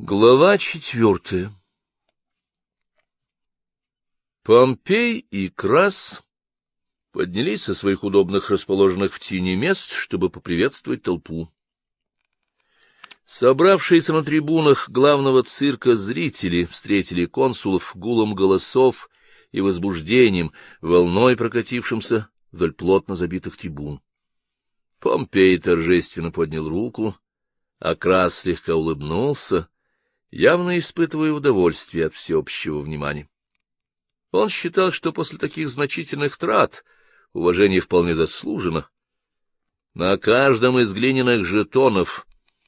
Глава четвертая Помпей и Крас поднялись со своих удобных расположенных в тени мест, чтобы поприветствовать толпу. Собравшиеся на трибунах главного цирка зрители встретили консулов гулом голосов и возбуждением, волной прокатившимся вдоль плотно забитых трибун. Помпей торжественно поднял руку, а Крас слегка улыбнулся, явно испытывая удовольствие от всеобщего внимания. Он считал, что после таких значительных трат уважение вполне заслужено. На каждом из глиняных жетонов,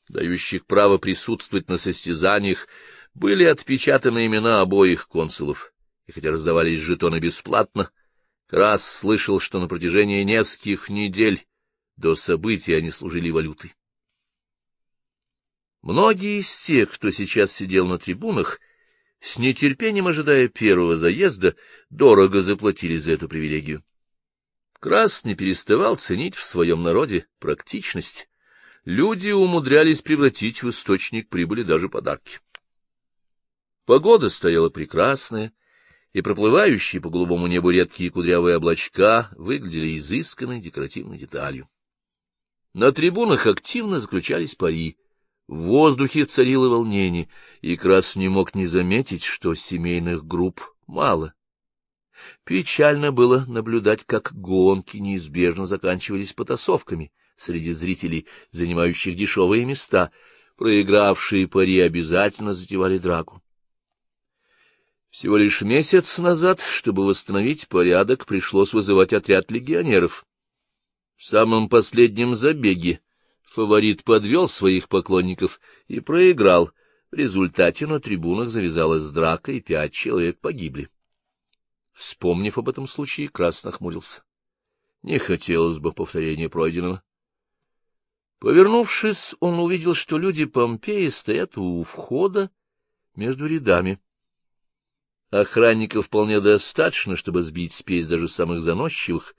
дающих право присутствовать на состязаниях, были отпечатаны имена обоих консулов, и хотя раздавались жетоны бесплатно, Крас слышал, что на протяжении нескольких недель до события они служили валютой. Многие из тех, кто сейчас сидел на трибунах, с нетерпением ожидая первого заезда, дорого заплатили за эту привилегию. Крас не переставал ценить в своем народе практичность. Люди умудрялись превратить в источник прибыли даже подарки. Погода стояла прекрасная, и проплывающие по голубому небу редкие кудрявые облачка выглядели изысканной декоративной деталью. На трибунах активно заключались пари — в воздухе царило волнение, и Крас не мог не заметить, что семейных групп мало. Печально было наблюдать, как гонки неизбежно заканчивались потасовками среди зрителей, занимающих дешевые места. Проигравшие пари обязательно затевали драку. Всего лишь месяц назад, чтобы восстановить порядок, пришлось вызывать отряд легионеров. В самом последнем забеге фаворит подвел своих поклонников и проиграл. В результате на трибунах завязалась драка, и пять человек погибли. Вспомнив об этом случае, Крас нахмурился. Не хотелось бы повторения пройденного. Повернувшись, он увидел, что люди Помпеи стоят у входа между рядами. Охранников вполне достаточно, чтобы сбить спесь даже самых заносчивых.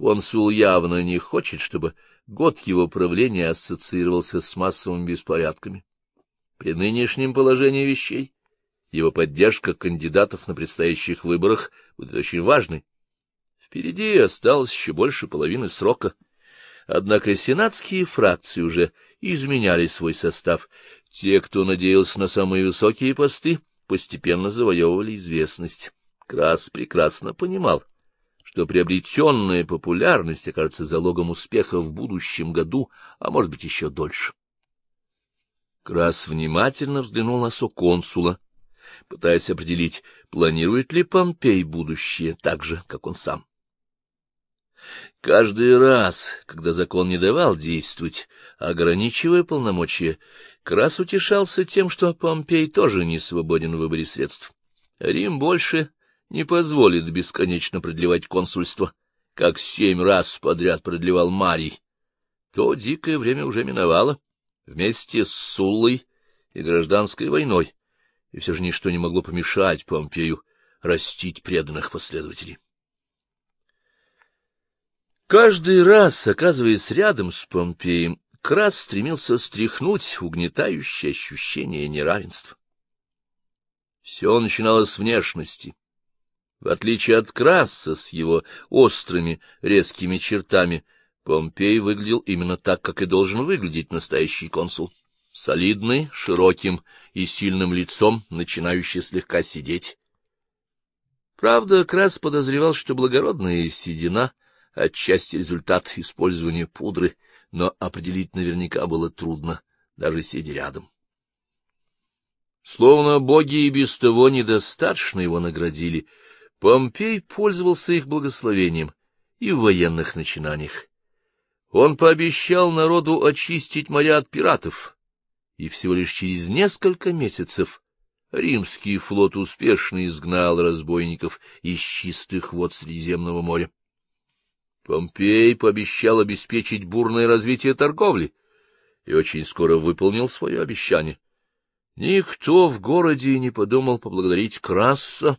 Консул явно не хочет, чтобы Год его правления ассоциировался с массовыми беспорядками. При нынешнем положении вещей его поддержка кандидатов на предстоящих выборах будет очень важной. Впереди осталось еще больше половины срока. Однако сенатские фракции уже изменяли свой состав. Те, кто надеялся на самые высокие посты, постепенно завоевывали известность. Крас прекрасно понимал, что приобретенная популярность окажется залогом успеха в будущем году, а может быть еще дольше. Крас внимательно взглянул на соконсула, пытаясь определить, планирует ли Помпей будущее так же, как он сам. Каждый раз, когда закон не давал действовать, ограничивая полномочия, Крас утешался тем, что Помпей тоже не свободен в выборе средств. Рим больше не позволит бесконечно продлевать консульство, как семь раз подряд продлевал Марий. То дикое время уже миновало, вместе с Суллой и гражданской войной, и все же ничто не могло помешать Помпею растить преданных последователей. Каждый раз, оказываясь рядом с Помпеем, Крас стремился стряхнуть угнетающее ощущение неравенства. Все начиналось с внешности, в отличие от Краса с его острыми, резкими чертами, Помпей выглядел именно так, как и должен выглядеть настоящий консул. Солидный, широким и сильным лицом, начинающий слегка сидеть. Правда, Крас подозревал, что благородная седина — отчасти результат использования пудры, но определить наверняка было трудно, даже сидя рядом. Словно боги и без того недостаточно его наградили — Помпей пользовался их благословением и в военных начинаниях. Он пообещал народу очистить моря от пиратов, и всего лишь через несколько месяцев римский флот успешно изгнал разбойников из чистых вод Средиземного моря. Помпей пообещал обеспечить бурное развитие торговли и очень скоро выполнил свое обещание. Никто в городе не подумал поблагодарить Краса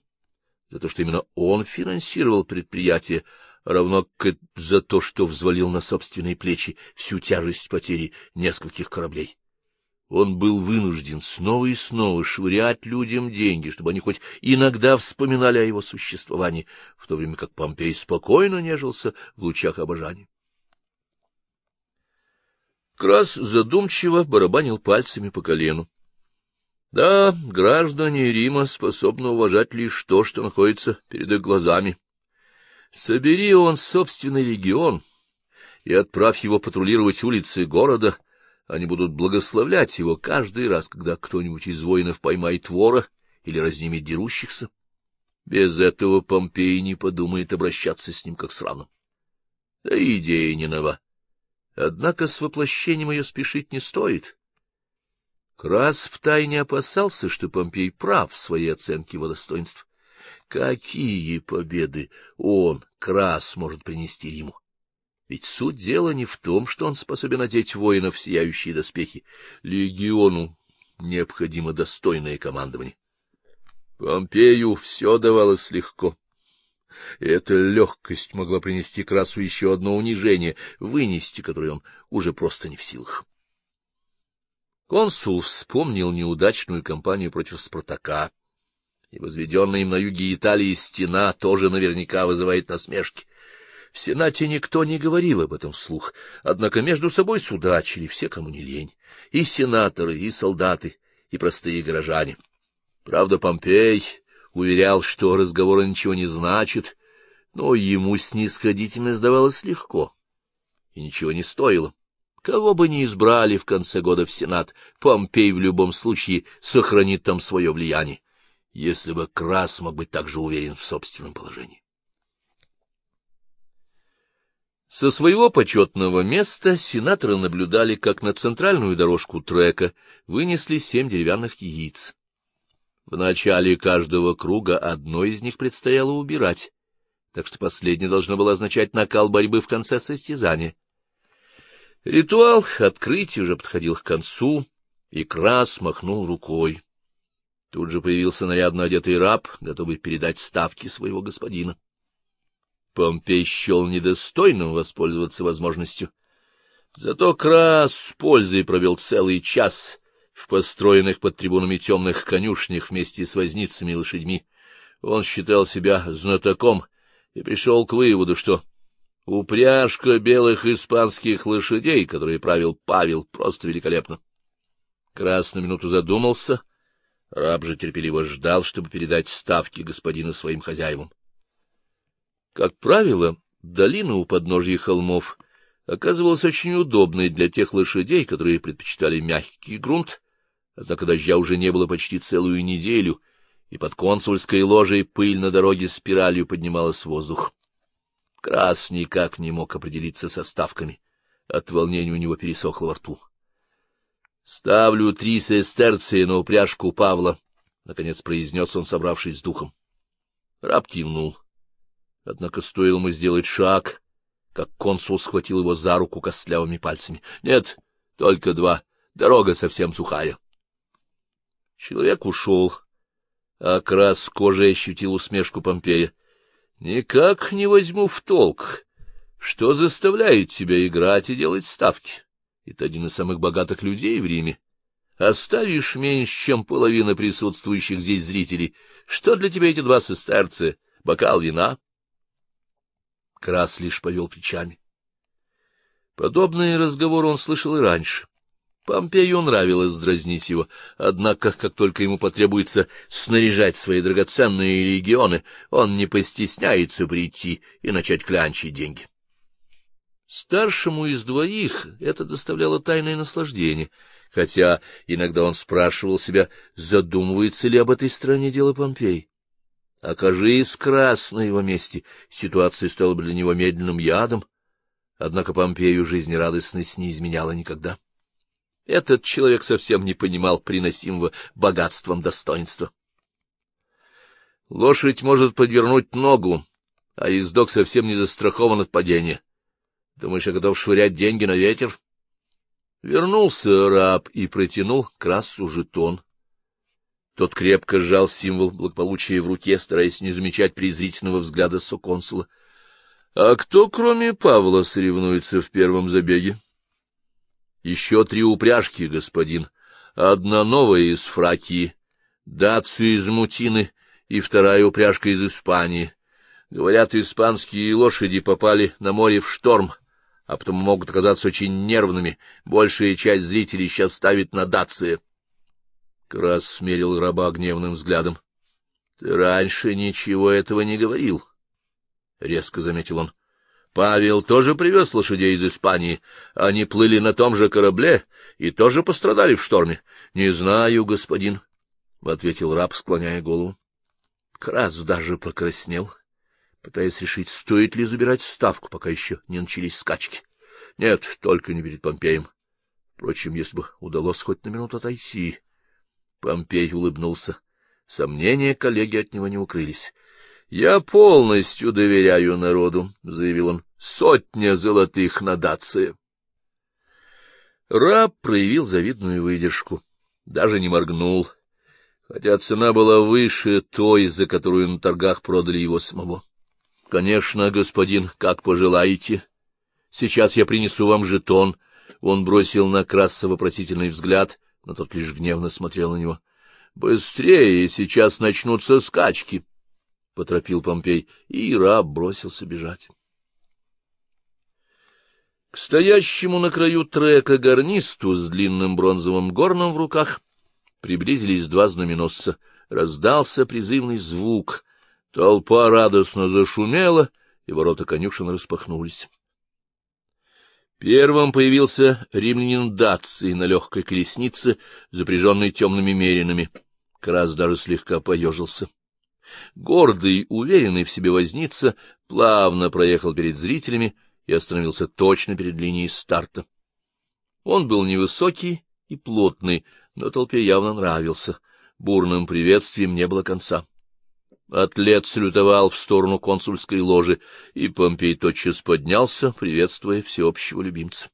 за то, что именно он финансировал предприятие, равно как за то, что взвалил на собственные плечи всю тяжесть потери нескольких кораблей. Он был вынужден снова и снова швырять людям деньги, чтобы они хоть иногда вспоминали о его существовании, в то время как Помпей спокойно нежился в лучах обожания. Крас задумчиво барабанил пальцами по колену. Да, граждане Рима способны уважать лишь то, что находится перед их глазами. Собери он собственный легион и отправь его патрулировать улицы города — они будут благословлять его каждый раз, когда кто-нибудь из воинов поймает вора или разнимет дерущихся. Без этого Помпей не подумает обращаться с ним как с равным. Да идея не нова. Однако с воплощением ее спешить не стоит. Крас втайне опасался, что Помпей прав в своей оценке его достоинств. Какие победы он, Крас, может принести Риму? Ведь суть дела не в том, что он способен одеть воинов в сияющие доспехи. Легиону необходимо достойное командование. Помпею все давалось легко. И эта легкость могла принести Красу еще одно унижение, вынести которое он уже просто не в силах. Консул вспомнил неудачную кампанию против Спартака, и возведенная им на юге Италии стена тоже наверняка вызывает насмешки. В Сенате никто не говорил об этом вслух, однако между собой судачили все, кому не лень, и сенаторы, и солдаты, и простые горожане. Правда, Помпей уверял, что разговоры ничего не значит, но ему снисходительно сдавалось легко, и ничего не стоило. Кого бы ни избрали в конце года в Сенат, Помпей в любом случае сохранит там свое влияние, если бы Крас мог быть так же уверен в собственном положении. Со своего почетного места сенаторы наблюдали, как на центральную дорожку трека вынесли семь деревянных яиц. В начале каждого круга одно из них предстояло убирать, так что последнее должно было означать накал борьбы в конце состязания. Ритуал открытия уже подходил к концу, и Крас махнул рукой. Тут же появился нарядно одетый раб, готовый передать ставки своего господина. Помпей счел недостойным воспользоваться возможностью. Зато Крас с пользой провел целый час в построенных под трибунами темных конюшнях вместе с возницами и лошадьми. Он считал себя знатоком и пришел к выводу, что упряжка белых испанских лошадей, которые правил Павел, просто великолепна. Крас минуту задумался, раб же терпеливо ждал, чтобы передать ставки господину своим хозяевам. Как правило, долина у подножья холмов оказывалась очень удобной для тех лошадей, которые предпочитали мягкий грунт, однако дождя уже не было почти целую неделю, и под консульской ложей пыль на дороге спиралью поднималась в воздух. Крас никак не мог определиться со ставками. От волнения у него пересохло во рту. — Ставлю три сестерции на упряжку Павла, — наконец произнес он, собравшись с духом. Раб кивнул. Однако стоило ему сделать шаг, как консул схватил его за руку костлявыми пальцами. — Нет, только два. Дорога совсем сухая. Человек ушел, а Крас кожей ощутил усмешку Помпея. — Никак не возьму в толк, что заставляет тебя играть и делать ставки. Это один из самых богатых людей в Риме. Оставишь меньше, чем половина присутствующих здесь зрителей. Что для тебя эти два сестерцы? Бокал вина? — Крас лишь повел плечами. Подобные разговоры он слышал и раньше. Помпею нравилось дразнить его, однако, как только ему потребуется снаряжать свои драгоценные легионы, он не постесняется прийти и начать клянчить деньги. Старшему из двоих это доставляло тайное наслаждение, хотя иногда он спрашивал себя, задумывается ли об этой стране дело Помпей. Окажись крас на его месте, ситуация стала бы для него медленным ядом. Однако Помпею жизнерадостность не изменяла никогда. Этот человек совсем не понимал приносимого богатством достоинства. Лошадь может подвернуть ногу, а ездок совсем не застрахован от падения. Думаешь, я готов швырять деньги на ветер? Вернулся раб и протянул красу жетон. Тот крепко сжал символ благополучия в руке, стараясь не замечать презрительного взгляда соконсула. — А кто, кроме Павла, соревнуется в первом забеге? — Еще три упряжки, господин, Одна новая из Фракии, Дацию из Мутины и вторая упряжка из Испании. Говорят, испанские лошади попали на море в шторм, а потом могут оказаться очень нервными. Большая часть зрителей сейчас ставит на Дации. Крас смерил раба гневным взглядом. — Ты раньше ничего этого не говорил, — резко заметил он. — Павел тоже привез лошадей из Испании. Они плыли на том же корабле и тоже пострадали в шторме. — Не знаю, господин, — ответил раб, склоняя голову. Крас даже покраснел, пытаясь решить, стоит ли забирать ставку, пока еще не начались скачки. Нет, только не перед Помпеем. Впрочем, если бы удалось хоть на минуту отойти... Помпей улыбнулся. Сомнения коллеги от него не укрылись. — Я полностью доверяю народу, — заявил он. — Сотня золотых на Дации. Раб проявил завидную выдержку. Даже не моргнул, хотя цена была выше той, за которую на торгах продали его самого. — Конечно, господин, как пожелаете. Сейчас я принесу вам жетон. Он бросил на Краса вопросительный взгляд — но тот лишь гневно смотрел на него. — Быстрее, сейчас начнутся скачки! — поторопил Помпей, и раб бросился бежать. К стоящему на краю трека гарнисту с длинным бронзовым горном в руках приблизились два знаменосца. Раздался призывный звук. Толпа радостно зашумела, и ворота конюшен распахнулись. Первым появился римлянин Даций на легкой колеснице, запряженной темными меринами. Крас даже слегка поежился. Гордый, уверенный в себе возница, плавно проехал перед зрителями и остановился точно перед линией старта. Он был невысокий и плотный, но толпе явно нравился. Бурным приветствием не было конца. Атлет салютовал в сторону консульской ложи, и Помпей тотчас поднялся, приветствуя всеобщего любимца.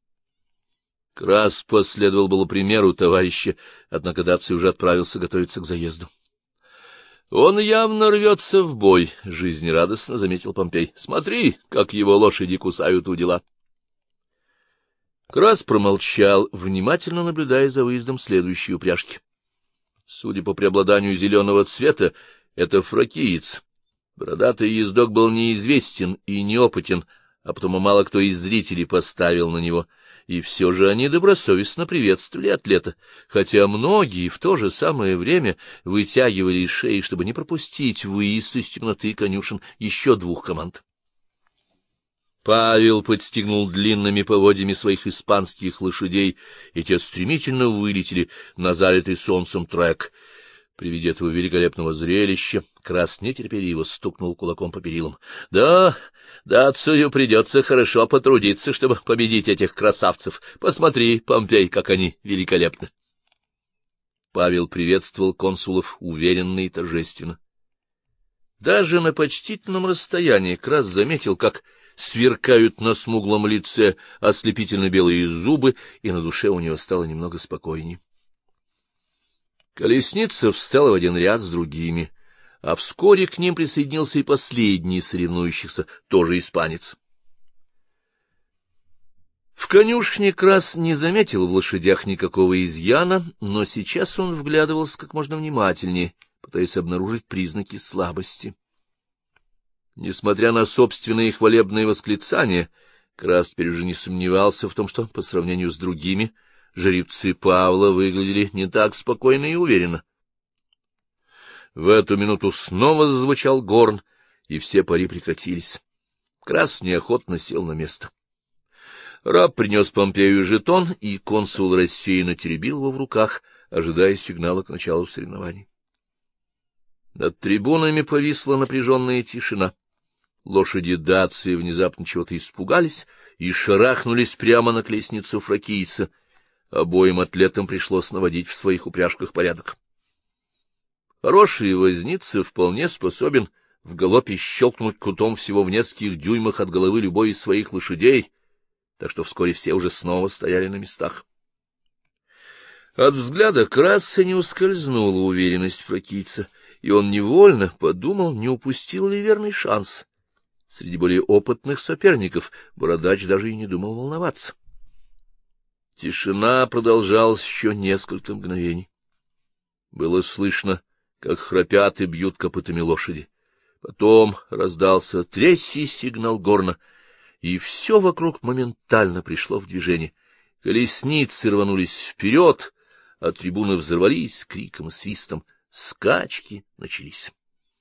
Крас последовал было примеру товарища, однако Даций уже отправился готовиться к заезду. — Он явно рвется в бой, — жизнерадостно заметил Помпей. — Смотри, как его лошади кусают у дела. Крас промолчал, внимательно наблюдая за выездом следующей упряжки. Судя по преобладанию зеленого цвета, это фракиец. Бородатый ездок был неизвестен и неопытен, а потому мало кто из зрителей поставил на него, и все же они добросовестно приветствовали атлета, хотя многие в то же самое время вытягивали шеи, чтобы не пропустить выезд из темноты конюшен еще двух команд. Павел подстегнул длинными поводьями своих испанских лошадей, и те стремительно вылетели на залитый солнцем трек — при виде этого великолепного зрелища Крас нетерпеливо стукнул кулаком по перилам. — Да, да, отцую придется хорошо потрудиться, чтобы победить этих красавцев. Посмотри, Помпей, как они великолепны. Павел приветствовал консулов уверенно и торжественно. Даже на почтительном расстоянии Крас заметил, как сверкают на смуглом лице ослепительно белые зубы, и на душе у него стало немного спокойнее. Колесница встала в один ряд с другими, а вскоре к ним присоединился и последний соревнующихся, тоже испанец. В конюшне Крас не заметил в лошадях никакого изъяна, но сейчас он вглядывался как можно внимательнее, пытаясь обнаружить признаки слабости. Несмотря на собственные хвалебные восклицания, Крас теперь уже не сомневался в том, что по сравнению с другими — жеребцы Павла выглядели не так спокойно и уверенно. В эту минуту снова зазвучал горн, и все пари прекратились. Крас неохотно сел на место. Раб принес Помпею жетон, и консул рассеянно теребил его в руках, ожидая сигнала к началу соревнований. Над трибунами повисла напряженная тишина. Лошади Дации внезапно чего-то испугались и шарахнулись прямо на колесницу фракийца — Обоим атлетам пришлось наводить в своих упряжках порядок. Хороший возница вполне способен в галопе щелкнуть кутом всего в нескольких дюймах от головы любой из своих лошадей, так что вскоре все уже снова стояли на местах. От взгляда Краса не ускользнула уверенность фракийца, и он невольно подумал, не упустил ли верный шанс. Среди более опытных соперников Бородач даже и не думал волноваться. Тишина продолжалась еще несколько мгновений. Было слышно, как храпят и бьют копытами лошади. Потом раздался третий сигнал горна, и все вокруг моментально пришло в движение. Колесницы рванулись вперед, а трибуны взорвались криком и свистом. Скачки начались.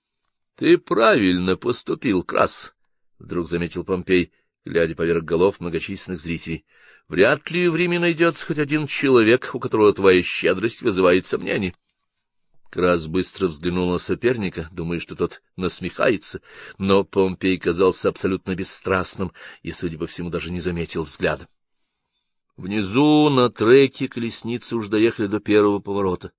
— Ты правильно поступил, Крас, — вдруг заметил Помпей, глядя поверх голов многочисленных зрителей. — Вряд ли в Риме найдется хоть один человек, у которого твоя щедрость вызывает сомнений. Крас быстро взглянул на соперника, думая, что тот насмехается, но Помпей казался абсолютно бесстрастным и, судя по всему, даже не заметил взгляда. Внизу на треке колесницы уж доехали до первого поворота.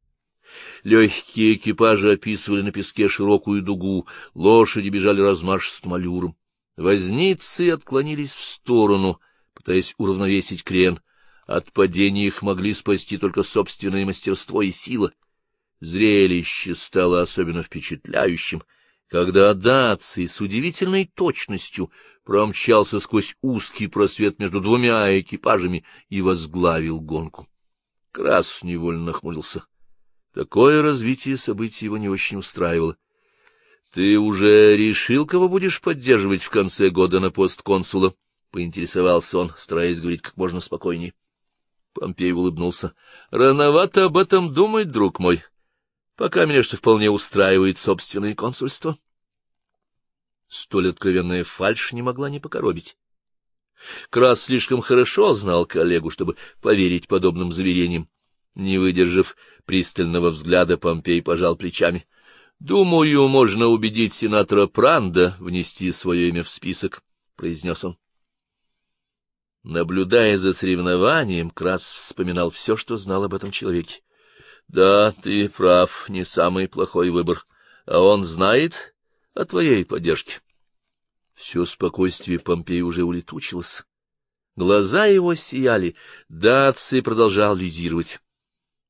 Легкие экипажи описывали на песке широкую дугу, лошади бежали размашистым аллюром. Возницы отклонились в сторону, пытаясь уравновесить крен. От падения их могли спасти только собственное мастерство и сила. Зрелище стало особенно впечатляющим — когда Даций с удивительной точностью промчался сквозь узкий просвет между двумя экипажами и возглавил гонку. Крас невольно нахмурился. Такое развитие событий его не очень устраивало. — Ты уже решил, кого будешь поддерживать в конце года на пост консула? — поинтересовался он, стараясь говорить как можно спокойнее. Помпей улыбнулся. — Рановато об этом думать, друг мой. — Пока меня что вполне устраивает собственное консульство. Столь откровенная фальшь не могла не покоробить. Крас слишком хорошо знал коллегу, чтобы поверить подобным заверениям. Не выдержав пристального взгляда, Помпей пожал плечами. — Думаю, можно убедить сенатора Пранда внести свое имя в список, — произнес он. Наблюдая за соревнованием, Крас вспоминал все, что знал об этом человеке. Да, ты прав, не самый плохой выбор. А он знает о твоей поддержке. Все спокойствие Помпея уже улетучилось. Глаза его сияли, Даций продолжал лидировать.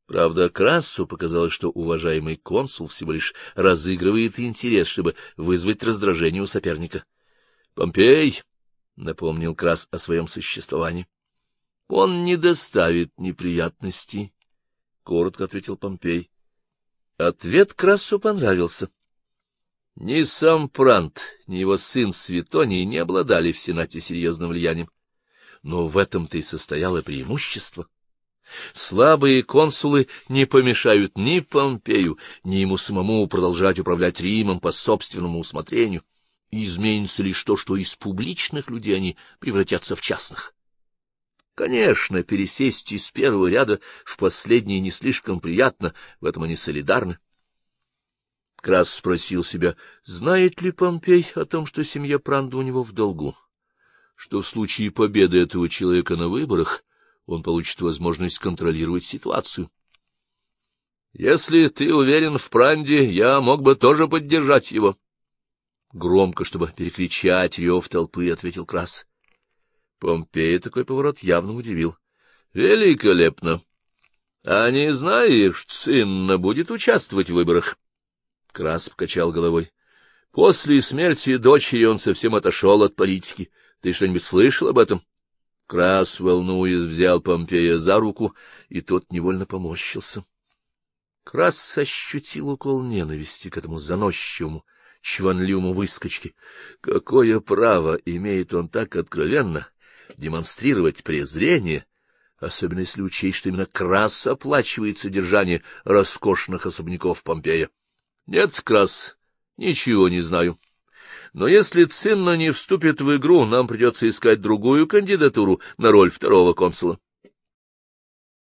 Правда, Крассу показалось, что уважаемый консул всего лишь разыгрывает интерес, чтобы вызвать раздражение у соперника. — Помпей, — напомнил Крас о своем существовании, — он не доставит неприятностей коротко ответил Помпей. Ответ Красу понравился. Ни сам Прант, ни его сын Светоний не обладали в Сенате серьезным влиянием. Но в этом-то и состояло преимущество. Слабые консулы не помешают ни Помпею, ни ему самому продолжать управлять Римом по собственному усмотрению. Изменится лишь то, что из публичных людей они превратятся в частных. Конечно, пересесть из первого ряда в последний не слишком приятно, в этом они солидарны. Крас спросил себя, знает ли Помпей о том, что семья Пранда у него в долгу, что в случае победы этого человека на выборах он получит возможность контролировать ситуацию. — Если ты уверен в Пранде, я мог бы тоже поддержать его. Громко, чтобы перекричать рев толпы, ответил Крас. Помпея такой поворот явно удивил. — Великолепно! А не знаешь, Цинна будет участвовать в выборах? Крас покачал головой. После смерти дочери он совсем отошел от политики. Ты что-нибудь слышал об этом? Крас, волнуясь, взял Помпея за руку, и тот невольно поморщился. Крас ощутил укол ненависти к этому заносчивому, чванливому выскочке. Какое право имеет он так откровенно демонстрировать презрение, особенно если учесть, что именно Крас оплачивает содержание роскошных особняков Помпея. Нет, Крас, ничего не знаю. Но если Цинна не вступит в игру, нам придется искать другую кандидатуру на роль второго консула.